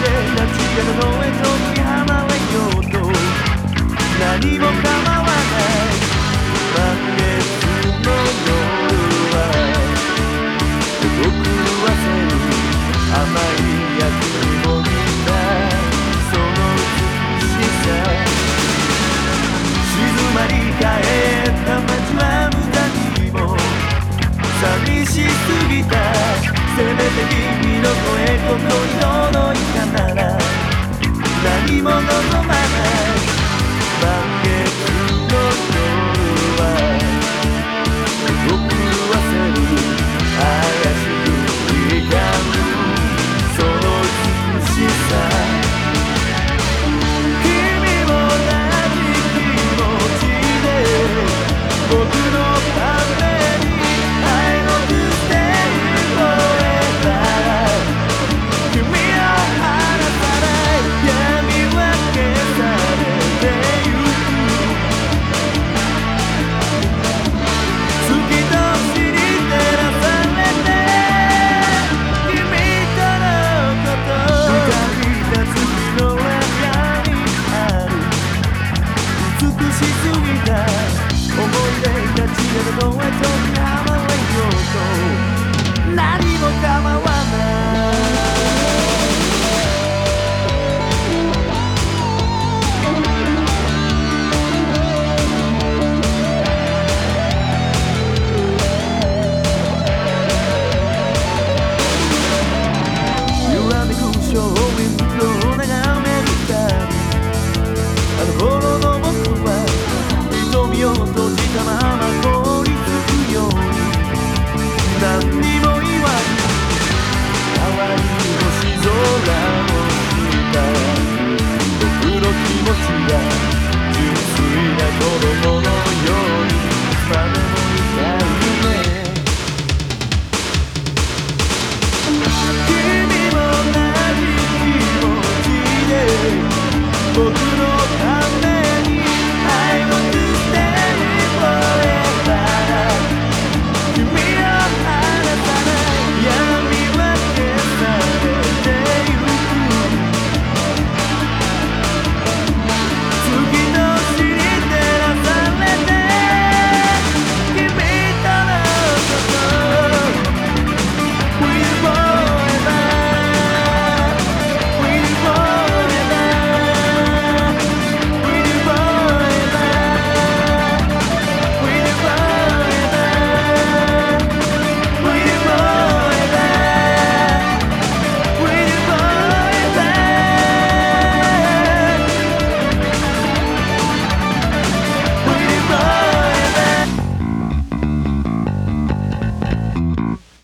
ぜ夏から野へと振り離れようと何も構わない満月の夜は毒はせる甘いや役もみんなその美しさ静まり返った街は無駄にも寂しすぎたせめて君の声ここに届いたなら何も望まない you're rolling 僕の